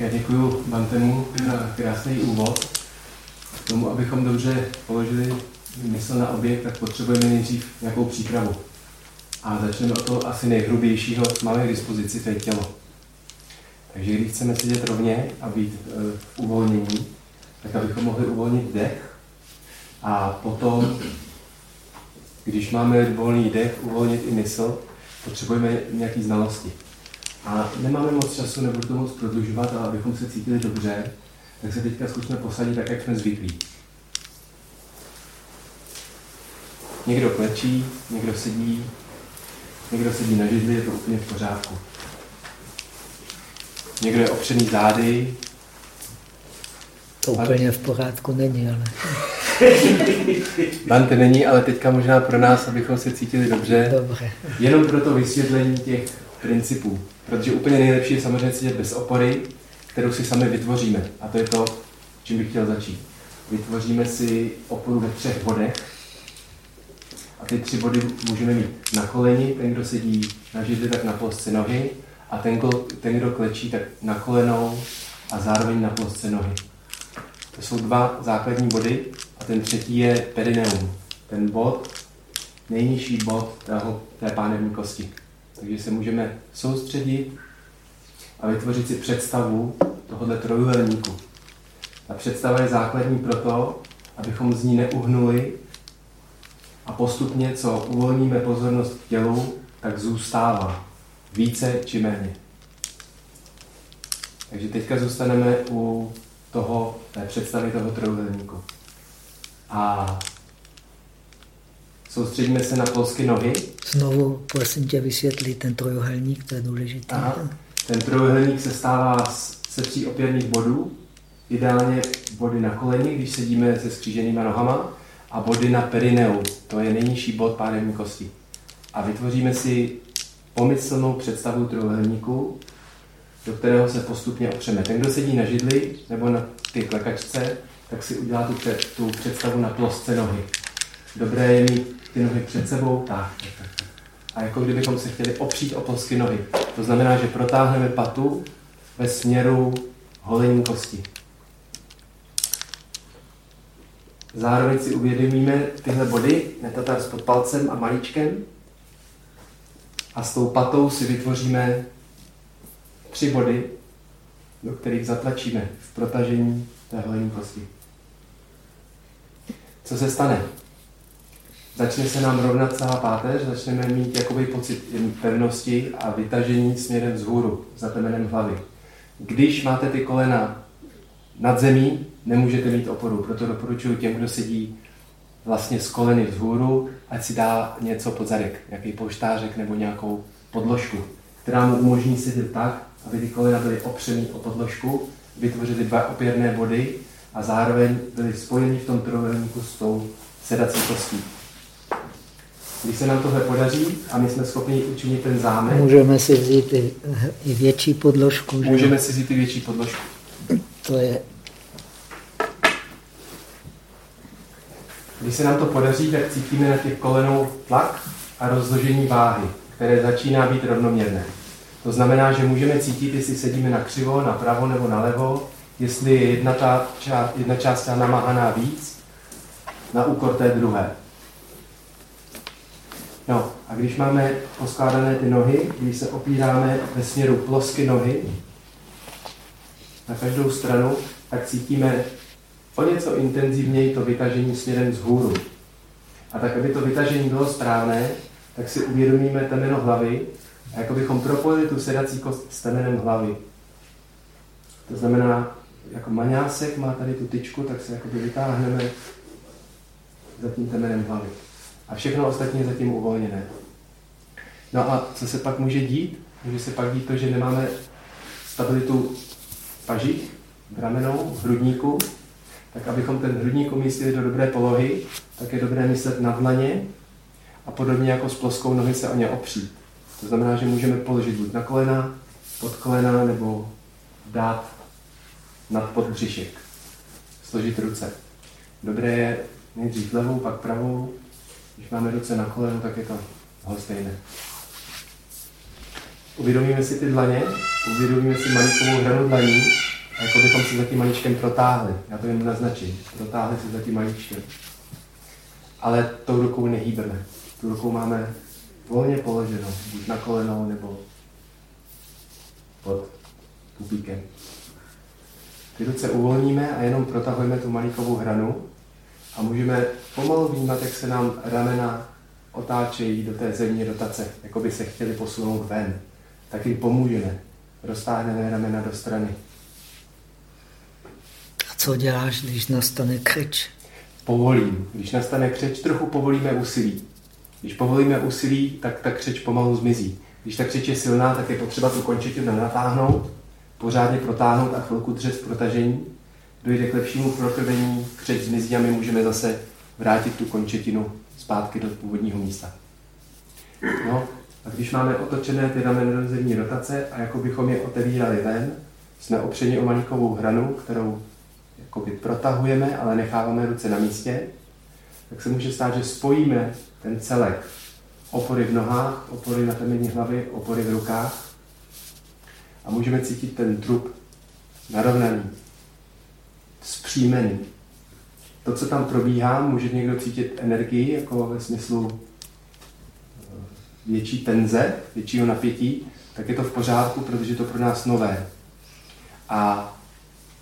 Já děkuji Bantemu za krásný úvod. K tomu, abychom dobře položili mysl na objekt, tak potřebujeme nejdřív nějakou přípravu. A začneme od toho asi nejhrubějšího, co máme k dispozici, to je tělo. Takže když chceme sedět rovně a být e, v uvolnění, tak abychom mohli uvolnit dech a potom, když máme volný dech, uvolnit i mysl, potřebujeme nějaké znalosti. A nemáme moc času, nebudu to moc prodlužovat, ale abychom se cítili dobře, tak se teďka zkusme posadit tak, jak jsme zvyklí. Někdo klečí, někdo sedí, někdo sedí na židli, je to úplně v pořádku. Někdo je opřený zády. To úplně v pořádku není, ale... Dante není, ale teďka možná pro nás, abychom se cítili dobře. Dobře. Jenom pro to vysvětlení těch principů. Protože úplně nejlepší je samozřejmě sedět bez opory, kterou si sami vytvoříme. A to je to, čím bych chtěl začít. Vytvoříme si oporu ve třech bodech. A ty tři body můžeme mít na koleni, ten, kdo sedí na židli, tak na plosce nohy. A ten, ten, kdo klečí, tak na kolenou a zároveň na plosce nohy. To jsou dva základní body a ten třetí je perineum. Ten bod, nejnižší bod tého, té pánevní kosti. Takže se můžeme soustředit a vytvořit si představu tohohle trojuhelníku. Ta představa je základní proto, abychom z ní neuhnuli a postupně, co uvolníme pozornost k tělu, tak zůstává. Více či méně. Takže teďka zůstaneme u toho, té představy toho trojuhelníku. A Soustředíme se na polsky nohy. Znovu, prosím tě, vysvětlit ten trojuhelník, to je důležité. Aha. Ten trojuhelník se stává se tří opěrných bodů. Ideálně body na koleni, když sedíme se skříženýma nohama, a body na perineu, to je nejnižší bod pánevní kosti. A vytvoříme si pomyslnou představu trojuhelníku, do kterého se postupně opřeme. Ten, kdo sedí na židli nebo na ty klekačce, tak si udělá tu, tu představu na plosce nohy. Dobré je mít ty nohy před sebou, tak, tak, tak, tak. A jako kdybychom se chtěli opřít o plosky nohy. To znamená, že protáhneme patu ve směru holení kosti. Zároveň si uvědomíme tyhle body, netatar pod palcem a malíčkem. A s tou patou si vytvoříme tři body, do kterých zatlačíme v protažení té holení kosti. Co se stane? Začne se nám rovnat celá páteř, začneme mít jakoby pocit pevnosti a vytažení směrem vzhůru, za temenem hlavy. Když máte ty kolena nad zemí, nemůžete mít oporu, proto doporučuji těm, kdo sedí vlastně z koleny vzhůru, ať si dá něco pod zadek, nějaký poštářek nebo nějakou podložku, která mu umožní sedět tak, aby ty kolena byly opřený o podložku, vytvořily dva opěrné body a zároveň byly spojeny v tom trojuhelníku s tou sedací kostí. Když se nám tohle podaří a my jsme schopni učinit ten zámek... Můžeme si vzít i, i větší podložku. Že? Můžeme si vzít i větší podložku. To je... Když se nám to podaří, tak cítíme na těch kolenou tlak a rozložení váhy, které začíná být rovnoměrné. To znamená, že můžeme cítit, jestli sedíme na křivo, na pravo nebo na levo, jestli je jedna, ta část, jedna část namáhaná víc na úkor té druhé. No a když máme poskládané ty nohy, když se opíráme ve směru plosky nohy na každou stranu, tak cítíme o něco intenzivněji to vytažení směrem vzhůru. A tak, aby to vytažení bylo správné, tak si uvědomíme temeno hlavy a jako bychom propojili tu sedací kost s temenem hlavy. To znamená, jako maňásek má tady tu tyčku, tak se jakoby vytáhneme za tím temenem hlavy a všechno ostatní je zatím uvolněné. No a co se pak může dít? Může se pak dít to, že nemáme stabilitu pažích, ramenou, hrudníku, tak abychom ten hrudník umístili do dobré polohy, tak je dobré myslet na dlaně a podobně jako s ploskou nohy se o ně opřít. To znamená, že můžeme položit buď na kolena, pod kolena, nebo dát nad podbřišek. Složit ruce. Dobré je nejdřív levou, pak pravou, když máme ruce na kolenu, tak je to stejné. uvědomíme si ty dlaně, uvědomíme si maličkovou hranu dlaní, a jako bychom si za tím maličkem protáhli. Já to jen naznačím. Protáhli si za tím maličkem. Ale tou rukou nehýbeme. Tu rukou máme volně položenou, buď na kolenou nebo pod pupíkem. Ty ruce uvolníme a jenom protahujeme tu malikovou hranu a můžeme pomalu vnímat, jak se nám ramena otáčejí do té zemní rotace, jako by se chtěli posunout ven. Tak jim pomůžeme. Roztáhneme ramena do strany. A co děláš, když nastane křeč? Povolím. Když nastane křeč, trochu povolíme úsilí. Když povolíme úsilí, tak ta křeč pomalu zmizí. Když ta křeč je silná, tak je potřeba tu končetinu natáhnout, pořádně protáhnout a chvilku držet v protažení. Dojde k lepšímu prokrvení, křeč zmizí a my můžeme zase vrátit tu končetinu zpátky do původního místa. No, a když máme otočené ty ramena do zemní rotace a jako bychom je otevírali ven, jsme opřeni o malikovou hranu, kterou jakoby protahujeme, ale necháváme ruce na místě, tak se může stát, že spojíme ten celek. Opory v nohách, opory na temení hlavy, opory v rukách. A můžeme cítit ten trup narovnaný, zpříjmený. To, co tam probíhá, může někdo cítit energii, jako ve smyslu eh, větší tenze, většího napětí, tak je to v pořádku, protože je to pro nás nové. A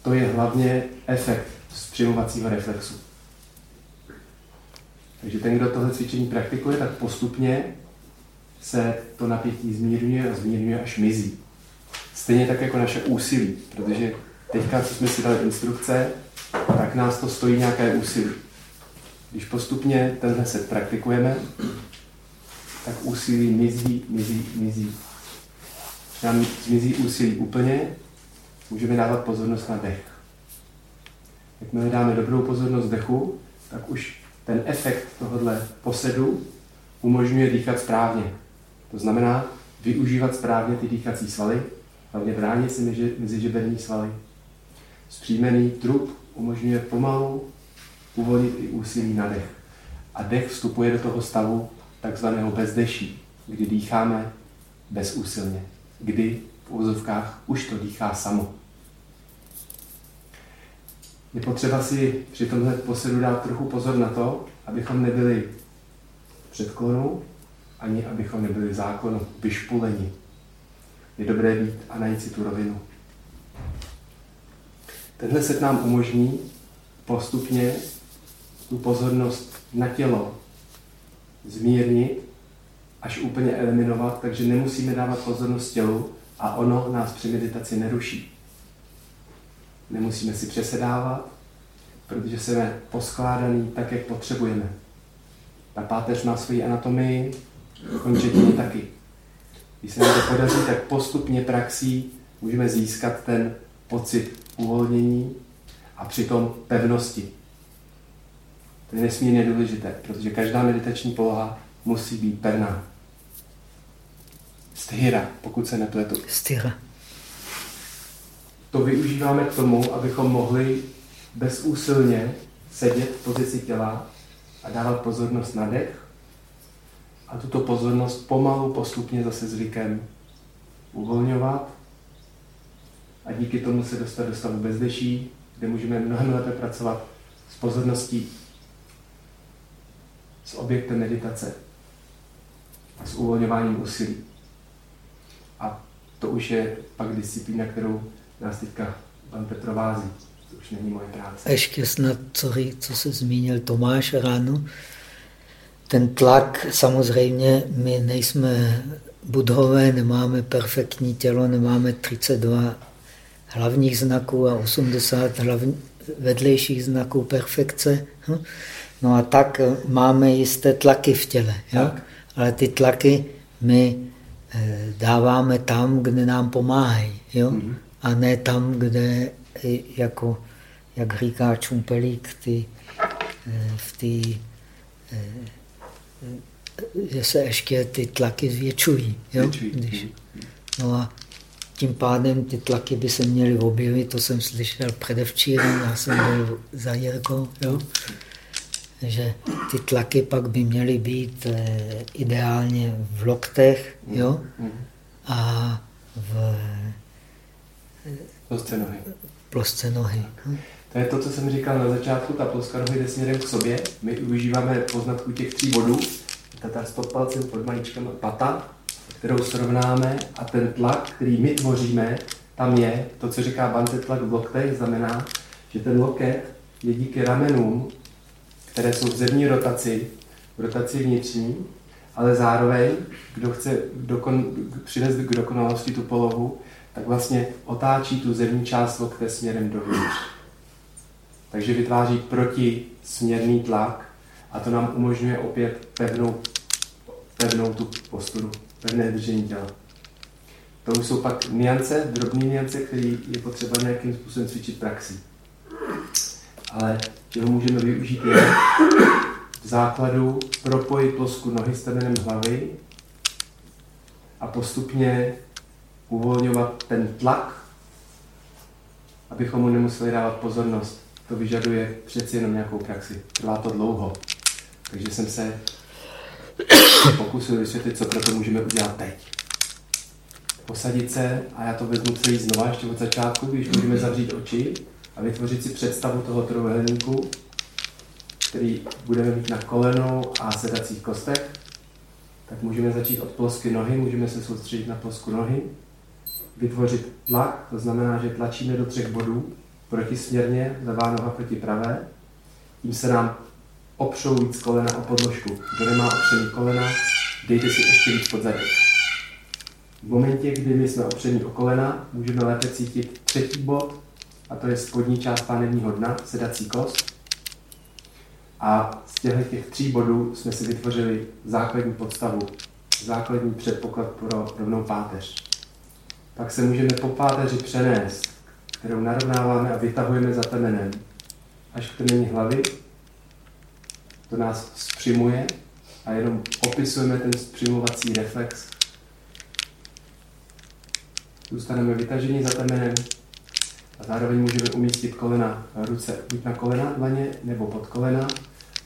to je hlavně efekt zpřimovacího reflexu. Takže ten, kdo tohle cvičení praktikuje, tak postupně se to napětí zmírňuje a zmírňuje až mizí. Stejně tak jako naše úsilí, protože teďka, co jsme si dali instrukce, nás to stojí nějaké úsilí. Když postupně tenhle set praktikujeme, tak úsilí mizí, mizí, mizí. Nám zmizí úsilí úplně, můžeme dávat pozornost na dech. Jakmile dáme dobrou pozornost dechu, tak už ten efekt tohohle posedu umožňuje dýchat správně. To znamená využívat správně ty dýchací svaly, hlavně bránit si mezi, mezi žeberní svaly. Zpříjmený trup umožňuje pomalu uvolnit i úsilí na dech. A dech vstupuje do toho stavu takzvaného bezdeší, kdy dýcháme bezúsilně, kdy v úzovkách už to dýchá samo. Je potřeba si při tomhle posedu dát trochu pozor na to, abychom nebyli předklonu, ani abychom nebyli zákonu vyšpuleni. Je dobré být a najít si tu rovinu. Tenhle set nám umožní postupně tu pozornost na tělo zmírnit, až úplně eliminovat, takže nemusíme dávat pozornost tělu a ono nás při meditaci neruší. Nemusíme si přesedávat, protože jsme poskládaný tak, jak potřebujeme. Ta páteř má svoji anatomii, končetiny taky. Když se nám to podaří, tak postupně praxí můžeme získat ten pocit uvolnění a přitom pevnosti. To je nesmírně důležité, protože každá meditační poloha musí být pevná. Sthira, pokud se nepletu. Sthira. To využíváme k tomu, abychom mohli bezúsilně sedět v pozici těla a dávat pozornost na dech a tuto pozornost pomalu postupně zase zvykem uvolňovat a díky tomu se dostat do stavu bezdeší, kde můžeme mnohem lépe pracovat s pozorností, s objektem meditace, s uvolňováním úsilí. A to už je pak disciplína, kterou nás teďka pan Petr. To už není moje práce. Ještě snad, co, co se zmínil Tomáš ráno, ten tlak, samozřejmě, my nejsme budhové, nemáme perfektní tělo, nemáme 32 hlavních znaků a 80 hlavní, vedlejších znaků perfekce. Hm? No a tak máme jisté tlaky v těle. Jo? Ale ty tlaky my eh, dáváme tam, kde nám pomáhají. Jo? Mm -hmm. A ne tam, kde, jako, jak říká Čumpelík, ty, eh, v té že se ještě ty tlaky zvětšují. Jo? Když, no a tím pádem ty tlaky by se měly objevit, to jsem slyšel předevčírem, já jsem byl za Jirkou, jo? že ty tlaky pak by měly být eh, ideálně v loktech jo? a v eh, plosce nohy. Plosce nohy. Hm. To je to, co jsem říkal na začátku, ta ploska nohy jde směrem k sobě. My užíváme poznatku těch tří bodů, tatar stop palcem pod maličkem pata, kterou srovnáme a ten tlak, který my tvoříme, tam je, to, co říká Bante tlak v loktech, znamená, že ten loket je díky ramenům, které jsou v zemní rotaci, v rotaci vnitřní, ale zároveň, kdo chce dokon, přinést k dokonalosti tu polohu, tak vlastně otáčí tu zemní část lokte směrem dovnitř. Takže vytváří protisměrný tlak a to nám umožňuje opět pevnou, pevnou tu posturu, pevné držení těla. To už jsou pak niance, drobné niance, které je potřeba nějakým způsobem cvičit praxi. Ale čeho můžeme využít je v základu propojit plosku nohy s temenem hlavy a postupně uvolňovat ten tlak, abychom mu nemuseli dávat pozornost. To vyžaduje přeci jenom nějakou praxi. Trvá to dlouho. Takže jsem se pokusil vysvětlit, co pro to můžeme udělat teď. Posadit se, a já to vezmu celý znova, ještě od začátku, když můžeme zavřít oči a vytvořit si představu toho trojuhelníku, který budeme mít na kolenou a sedacích kostech, tak můžeme začít od plosky nohy, můžeme se soustředit na plosku nohy, vytvořit tlak, to znamená, že tlačíme do třech bodů, protisměrně, levá noha proti pravé, tím se nám opřou víc kolena o podložku. Kdo nemá opřený kolena, dejte si ještě víc pod zadek. V momentě, kdy my jsme opření o kolena, můžeme lépe cítit třetí bod, a to je spodní část pánevního dna, sedací kost. A z těchto těch tří bodů jsme si vytvořili základní podstavu, základní předpoklad pro rovnou páteř. Pak se můžeme po páteři přenést, kterou narovnáváme a vytahujeme za temenem až k temení hlavy. To nás zpřimuje a jenom opisujeme ten zpřimovací reflex. Zůstaneme vytaženi za temenem a zároveň můžeme umístit kolena, ruce buď na kolena dlaně, nebo pod kolena,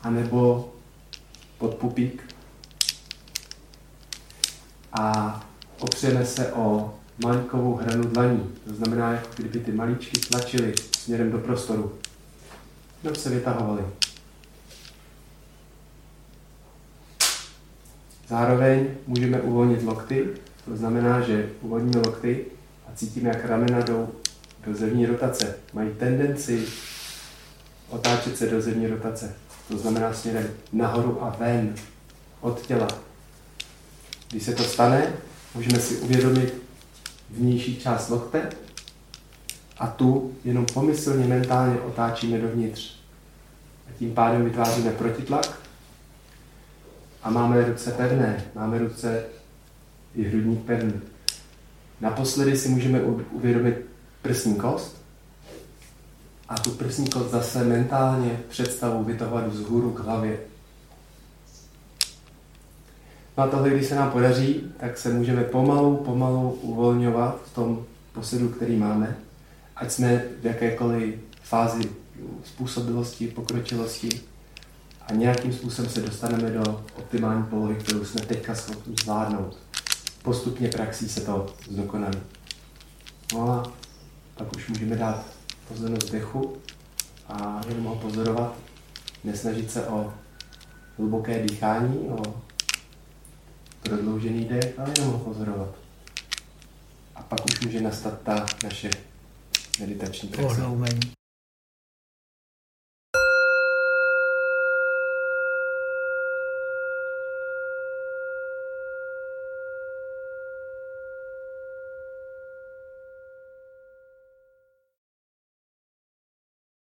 anebo pod pupík. A opřeme se o malikovou hranu dlaní. To znamená, jako kdyby ty malíčky tlačily směrem do prostoru. Jenom se vytahovaly. Zároveň můžeme uvolnit lokty, to znamená, že uvolníme lokty a cítíme, jak ramena jdou do zemní rotace. Mají tendenci otáčet se do zemní rotace. To znamená směrem nahoru a ven od těla. Když se to stane, můžeme si uvědomit vnější část lokte a tu jenom pomyslně mentálně otáčíme dovnitř. A tím pádem vytváříme protitlak a máme ruce pevné, máme ruce i hrudník pevný. Naposledy si můžeme uvědomit prsní kost a tu prsní kost zase mentálně představu vytahovat vzhůru k hlavě. No a tohle, když se nám podaří, tak se můžeme pomalu, pomalu uvolňovat v tom posedu, který máme, ať jsme v jakékoliv fázi způsobilosti, pokročilosti a nějakým způsobem se dostaneme do optimální polohy, kterou jsme teďka schopni zvládnout. Postupně praxí se to zdokonalí. No a pak už můžeme dát pozornost dechu a jenom ho pozorovat, nesnažit se o hluboké dýchání, o prodloužený dech, ale jenom ho pozorovat. A pak už může nastat ta naše meditační praxe.